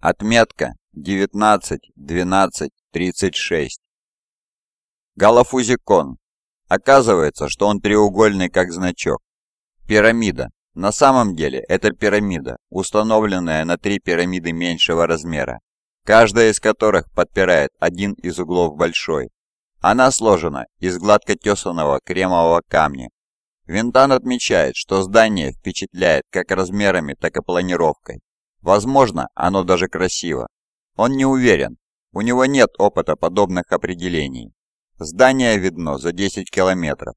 Отметка 19-12-36. Галафузикон. Оказывается, что он треугольный как значок. Пирамида. На самом деле это пирамида, установленная на три пирамиды меньшего размера, каждая из которых подпирает один из углов большой. Она сложена из гладко тесанного кремового камня. Винтан отмечает, что здание впечатляет как размерами, так и планировкой. Возможно, оно даже красиво. Он не уверен, у него нет опыта подобных определений. Здание видно за 10 километров.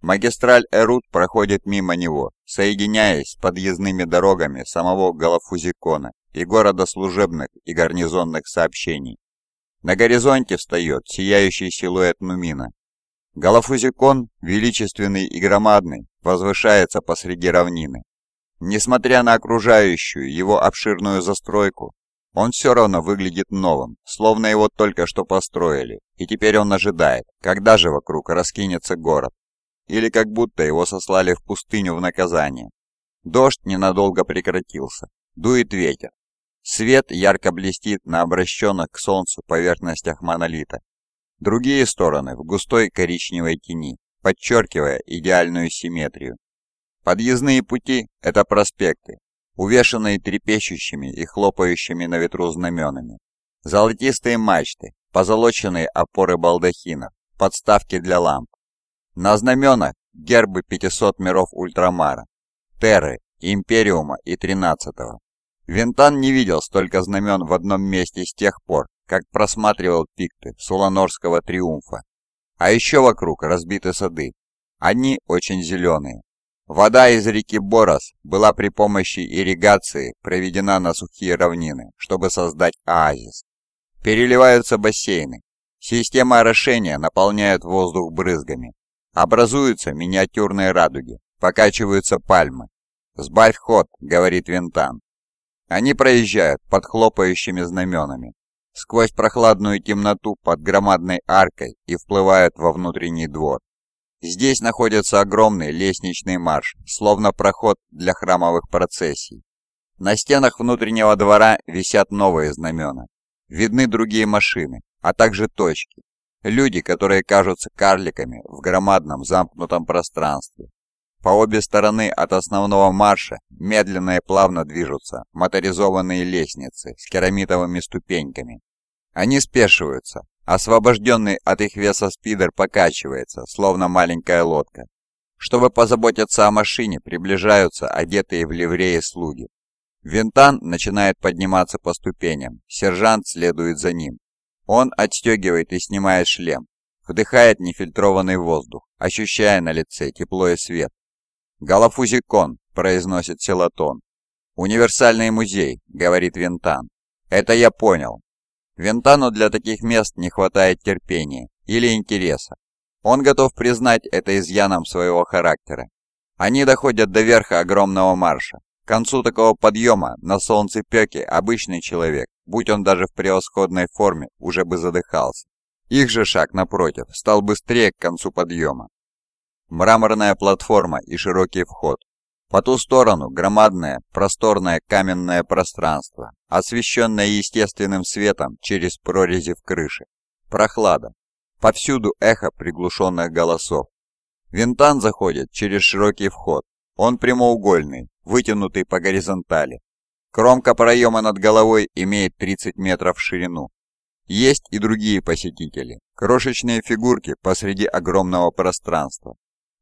Магистраль Эрут проходит мимо него, соединяясь с подъездными дорогами самого Галафузикона и города служебных и гарнизонных сообщений. На горизонте встает сияющий силуэт Нумина. Галафузикон, величественный и громадный, возвышается посреди равнины. Несмотря на окружающую его обширную застройку, он все равно выглядит новым, словно его только что построили, и теперь он ожидает, когда же вокруг раскинется город. Или как будто его сослали в пустыню в наказание. Дождь ненадолго прекратился, дует ветер, Свет ярко блестит на обращенных к солнцу поверхностях монолита. Другие стороны в густой коричневой тени, подчеркивая идеальную симметрию. Подъездные пути – это проспекты, увешанные трепещущими и хлопающими на ветру знаменами. Золотистые мачты, позолоченные опоры балдахинов, подставки для ламп. На знаменах гербы 500 миров Ультрамара, Терры, Империума и Тринадцатого. Винтан не видел столько знамен в одном месте с тех пор, как просматривал пикты Суланорского триумфа. А еще вокруг разбиты сады. Они очень зеленые. Вода из реки Борос была при помощи ирригации проведена на сухие равнины, чтобы создать оазис. Переливаются бассейны. Система орошения наполняет воздух брызгами. Образуются миниатюрные радуги, покачиваются пальмы. «Сбавь ход», — говорит Винтан. Они проезжают под хлопающими знаменами, сквозь прохладную темноту под громадной аркой и вплывают во внутренний двор. Здесь находится огромный лестничный марш, словно проход для храмовых процессий. На стенах внутреннего двора висят новые знамена. Видны другие машины, а также точки. Люди, которые кажутся карликами в громадном замкнутом пространстве. По обе стороны от основного марша медленно и плавно движутся моторизованные лестницы с керамитовыми ступеньками. Они спешиваются. Освобожденный от их веса спидер покачивается, словно маленькая лодка. Чтобы позаботиться о машине, приближаются одетые в ливреи слуги. Винтан начинает подниматься по ступеням, сержант следует за ним. Он отстегивает и снимает шлем, вдыхает нефильтрованный воздух, ощущая на лице тепло и свет. «Галафузикон», — произносит Селатон. «Универсальный музей», — говорит Винтан. «Это я понял». Винтану для таких мест не хватает терпения или интереса. Он готов признать это изъяном своего характера. Они доходят до верха огромного марша. К концу такого подъема на солнцепеке обычный человек, будь он даже в превосходной форме, уже бы задыхался. Их же шаг, напротив, стал быстрее к концу подъема мраморная платформа и широкий вход. По ту сторону громадное, просторное каменное пространство, освещенное естественным светом через прорези в крыше. Прохлада. Повсюду эхо приглушенных голосов. Винтан заходит через широкий вход. Он прямоугольный, вытянутый по горизонтали. Кромка проема над головой имеет 30 метров в ширину. Есть и другие посетители, крошечные фигурки посреди огромного пространства.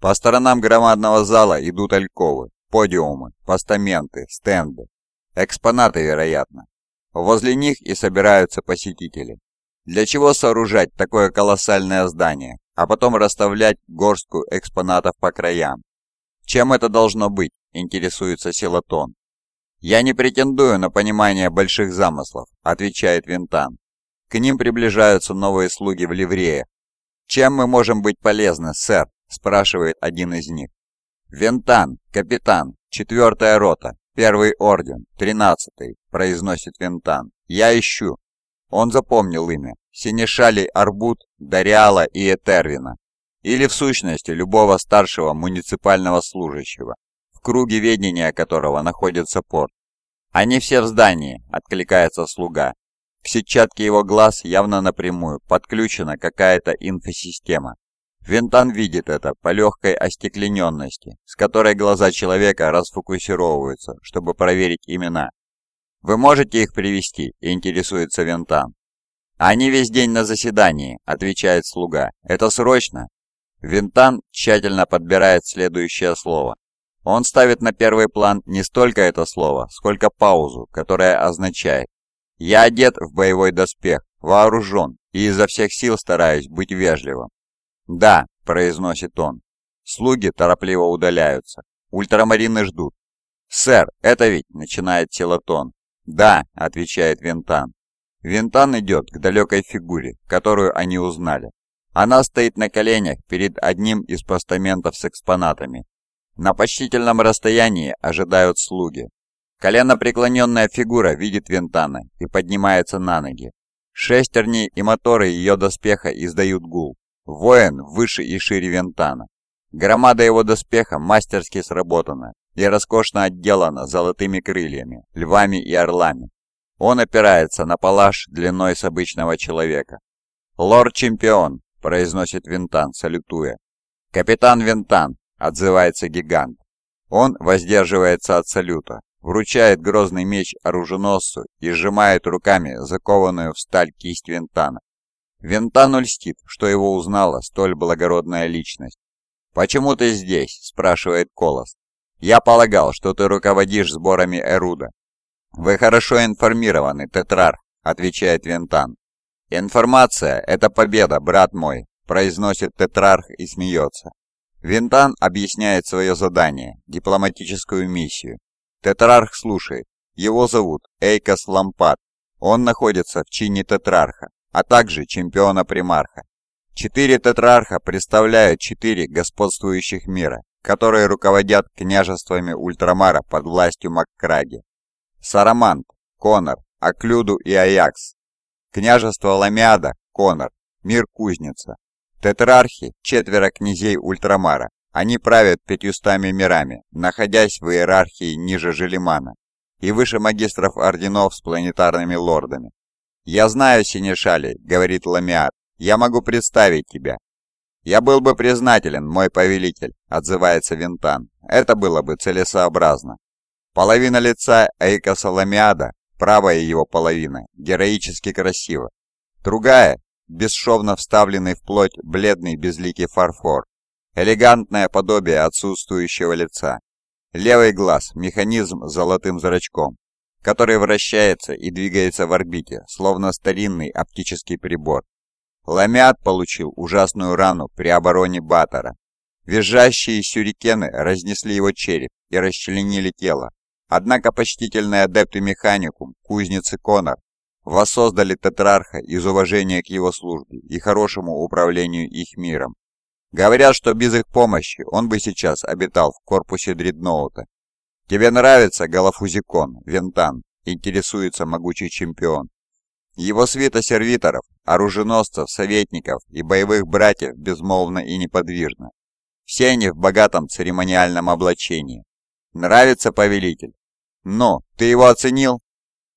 По сторонам громадного зала идут альковы, подиумы, постаменты, стенды. Экспонаты, вероятно. Возле них и собираются посетители. Для чего сооружать такое колоссальное здание, а потом расставлять горстку экспонатов по краям? Чем это должно быть, интересуется Силатон. «Я не претендую на понимание больших замыслов», — отвечает Винтан. К ним приближаются новые слуги в ливреях. «Чем мы можем быть полезны, сэр?» – спрашивает один из них. «Вентан, капитан, четвертая рота, первый орден, тринадцатый», – произносит Вентан. «Я ищу». Он запомнил имя. Синешалей Арбут, Дариала и Этервина. Или в сущности любого старшего муниципального служащего, в круге ведения которого находится порт. «Они все в здании», — откликается слуга. К сетчатке его глаз явно напрямую подключена какая-то инфосистема. Винтан видит это по легкой остеклененности, с которой глаза человека расфокусировываются, чтобы проверить имена. «Вы можете их привести?» – интересуется Винтан. «Они весь день на заседании», – отвечает слуга. «Это срочно?» Винтан тщательно подбирает следующее слово. Он ставит на первый план не столько это слово, сколько паузу, которая означает «Я одет в боевой доспех, вооружен и изо всех сил стараюсь быть вежливым». «Да», – произносит он. Слуги торопливо удаляются. Ультрамарины ждут. «Сэр, это ведь...» – начинает Телотон. «Да», – отвечает Винтан. Винтан идет к далекой фигуре, которую они узнали. Она стоит на коленях перед одним из постаментов с экспонатами. На почтительном расстоянии ожидают слуги. Коленопреклоненная фигура видит Винтана и поднимается на ноги. Шестерни и моторы ее доспеха издают гул. Воин выше и шире Винтана. Громада его доспеха мастерски сработана и роскошно отделана золотыми крыльями, львами и орлами. Он опирается на палаш длиной с обычного человека. «Лорд-чемпион!» – произносит Винтан, салютуя. «Капитан Винтан!» – отзывается гигант. Он воздерживается от салюта, вручает грозный меч оруженосцу и сжимает руками закованную в сталь кисть Винтана. Винтану льстит, что его узнала столь благородная личность. «Почему ты здесь?» – спрашивает Колос. «Я полагал, что ты руководишь сборами Эруда». «Вы хорошо информированы, Тетрар», – отвечает Винтан. «Информация – это победа, брат мой», – произносит Тетрарх и смеется. Винтан объясняет свое задание, дипломатическую миссию. Тетрарх слушает. Его зовут Эйкос Лампад. Он находится в чине Тетрарха, а также чемпиона Примарха. Четыре Тетрарха представляют четыре господствующих мира, которые руководят княжествами Ультрамара под властью Макрагга. Сарамант, Конор, Окклюда и Аякс. Княжество Ламиада, Конор, мир Кузница. Тетрархи – четверо князей Ультрамара. Они правят пятьюстами мирами, находясь в иерархии ниже Желимана и выше магистров орденов с планетарными лордами. «Я знаю, Синешали», — говорит Ламиат, — «я могу представить тебя». «Я был бы признателен, мой повелитель», — отзывается Винтан. «Это было бы целесообразно». Половина лица Эйкоса Ламиада, правая его половина, героически красива. Другая, бесшовно вставленный в плоть бледный безликий фарфор. Элегантное подобие отсутствующего лица. Левый глаз – механизм с золотым зрачком, который вращается и двигается в орбите, словно старинный оптический прибор. Ламиат получил ужасную рану при обороне Батора. Визжащие сюрикены разнесли его череп и расчленили тело. Однако почтительные адепты механикум, кузницы Конор, воссоздали Тетрарха из уважения к его службе и хорошему управлению их миром. Говорят, что без их помощи он бы сейчас обитал в корпусе дредноута. «Тебе нравится Галафузикон, Вентан?» – интересуется могучий чемпион. Его свита сервиторов, оруженосцев, советников и боевых братьев безмолвно и неподвижно. Все они в богатом церемониальном облачении. Нравится повелитель? Ну, ты его оценил?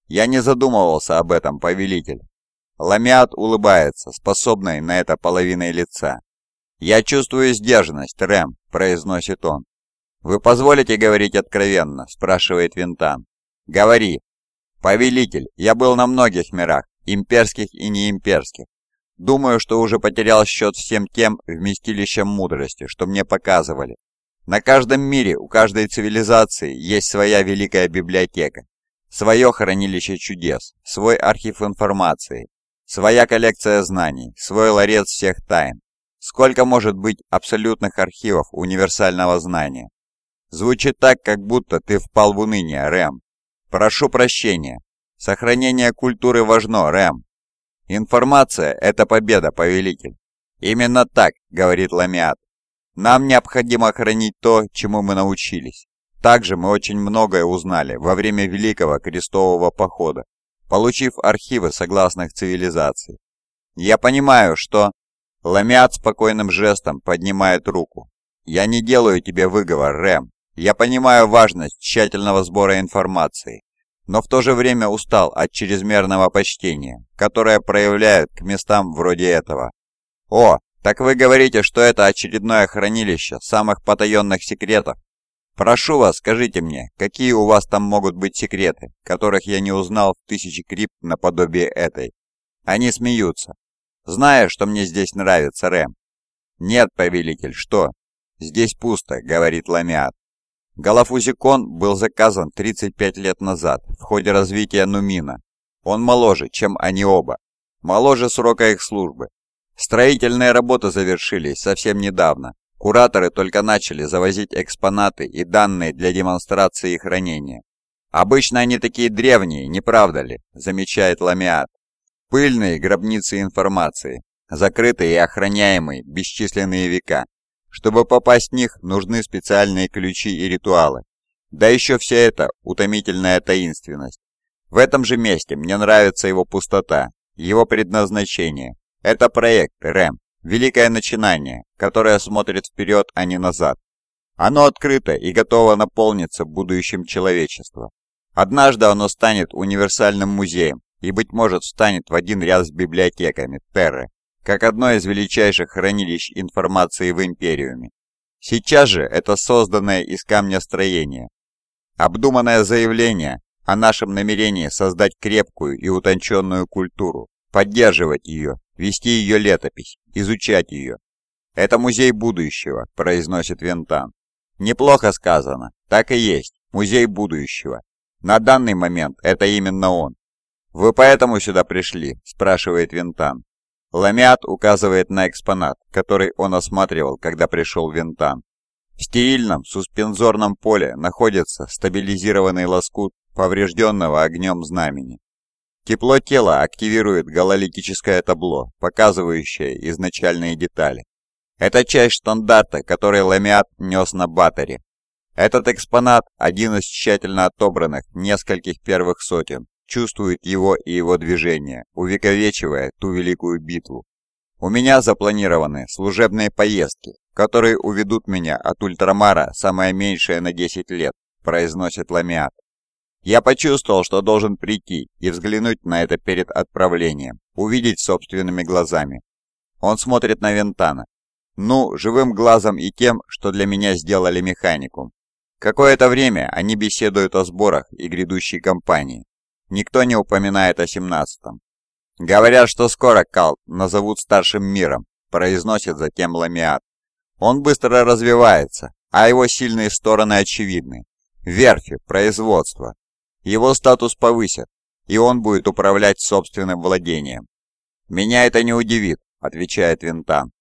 Я не задумывался об этом, повелитель. Ламиат улыбается, способный на это половиной лица. «Я чувствую сдержанность, Рэм», — произносит он. «Вы позволите говорить откровенно?» — спрашивает Винтан. «Говори». «Повелитель, я был на многих мирах, имперских и неимперских. Думаю, что уже потерял счет всем тем вместилищем мудрости, что мне показывали. На каждом мире, у каждой цивилизации есть своя великая библиотека, Свое хранилище чудес, свой архив информации, своя коллекция знаний, свой ларец всех тайн. Сколько может быть абсолютных архивов универсального знания? Звучит так, как будто ты впал в уныние, Рэм. Прошу прощения. Сохранение культуры важно, Рэм. Информация – это победа, повелитель. Именно так, говорит Ламиат. Нам необходимо хранить то, чему мы научились. Также мы очень многое узнали во время Великого Крестового Похода, получив архивы согласных цивилизаций. Я понимаю, что... Ламиат спокойным жестом поднимает руку. Я не делаю тебе выговор, Рэм. Я понимаю важность тщательного сбора информации. но в то же время устал от чрезмерного почтения, которое проявляют к местам вроде этого. «О, так вы говорите, что это очередное хранилище самых потаенных секретов? Прошу вас, скажите мне, какие у вас там могут быть секреты, которых я не узнал в тысячи крипт наподобие этой?» Они смеются. «Зная, что мне здесь нравится, Рэм». «Нет, повелитель, что?» «Здесь пусто», — говорит Ламиат. Галафузикон был заказан 35 лет назад в ходе развития Нумина. Он моложе, чем они оба. Моложе срока их службы. Строительные работы завершились совсем недавно. Кураторы только начали завозить экспонаты и данные для демонстрации и хранения. «Обычно они такие древние, не правда ли?» – замечает Ламиат. «Пыльные гробницы информации, закрытые и охраняемые бесчисленные века. Чтобы попасть в них, нужны специальные ключи и ритуалы. Да еще вся эта утомительная таинственность. В этом же месте мне нравится его пустота, его предназначение. Это проект, Рэм, великое начинание, которое смотрит вперед, а не назад. Оно открыто и готово наполниться будущим человечества. Однажды оно станет универсальным музеем и, быть может, встанет в один ряд с библиотеками Терры как одно из величайших хранилищ информации в Империуме. Сейчас же это созданное из камня строение. Обдуманное заявление о нашем намерении создать крепкую и утонченную культуру, поддерживать ее, вести ее летопись, изучать ее. «Это музей будущего», – произносит Винтан. «Неплохо сказано. Так и есть. Музей будущего. На данный момент это именно он». «Вы поэтому сюда пришли?» – спрашивает Винтан. Ламиат указывает на экспонат, который он осматривал, когда пришел Винтан. В стерильном суспензорном поле находится стабилизированный лоскут поврежденного огнем знамени. Тепло тела активирует гололитическое табло, показывающее изначальные детали. Это часть стандарта, который Ламиат нес на батаре. Этот экспонат – один из тщательно отобранных нескольких первых сотен, чувствует его и его движение, увековечивая ту великую битву. У меня запланированы служебные поездки, которые уведут меня от Ультрамара самое меньшее на 10 лет, произносит Ламиат. Я почувствовал, что должен прийти и взглянуть на это перед отправлением, увидеть собственными глазами. Он смотрит на Вентана. Ну, живым глазом и тем, что для меня сделали механикум. Какое-то время они беседуют о сборах и грядущей кампании. Никто не упоминает о семнадцатом. Говорят, что скоро Калт назовут старшим миром, произносит затем Ламиат. Он быстро развивается, а его сильные стороны очевидны. Верфи, производство. Его статус повысят, и он будет управлять собственным владением. «Меня это не удивит», — отвечает Винтан.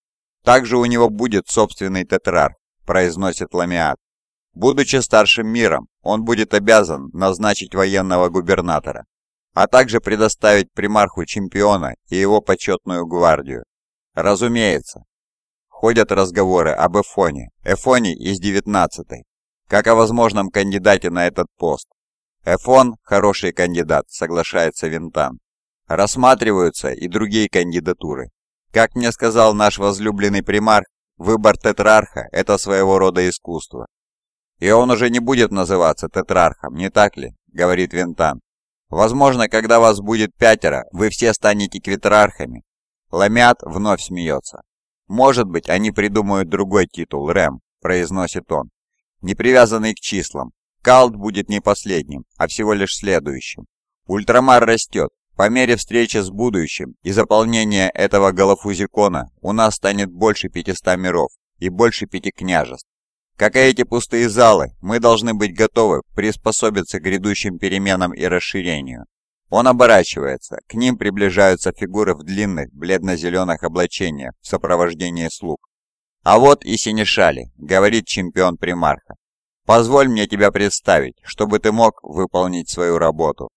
«Также у него будет собственный тетрарх», — произносит Ламиат. Будучи старшим миром, он будет обязан назначить военного губернатора, а также предоставить примарху чемпиона и его почетную гвардию. Разумеется. Ходят разговоры об Эфоне, Эфоне из 19-й, как о возможном кандидате на этот пост. Эфон – хороший кандидат, соглашается Винтан. Рассматриваются и другие кандидатуры. Как мне сказал наш возлюбленный примарх, выбор тетрарха – это своего рода искусство. «И он уже не будет называться тетрархом, не так ли?» — говорит Винтан. «Возможно, когда вас будет пятеро, вы все станете квитрархами». Ламят вновь смеется. «Может быть, они придумают другой титул, Рэм», — произносит он, не привязанный к числам. Калт будет не последним, а всего лишь следующим. Ультрамар растет. По мере встречи с будущим и заполнения этого голофузикона у нас станет больше 500 миров и больше пяти княжеств. Как и эти пустые залы, мы должны быть готовы приспособиться к грядущим переменам и расширению. Он оборачивается, к ним приближаются фигуры в длинных, бледно-зеленых облачениях в сопровождении слуг. «А вот и Синешали», — говорит чемпион примарха. «Позволь мне тебя представить, чтобы ты мог выполнить свою работу».